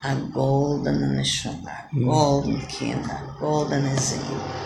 A golden neshama, mm. golden kina, golden azim,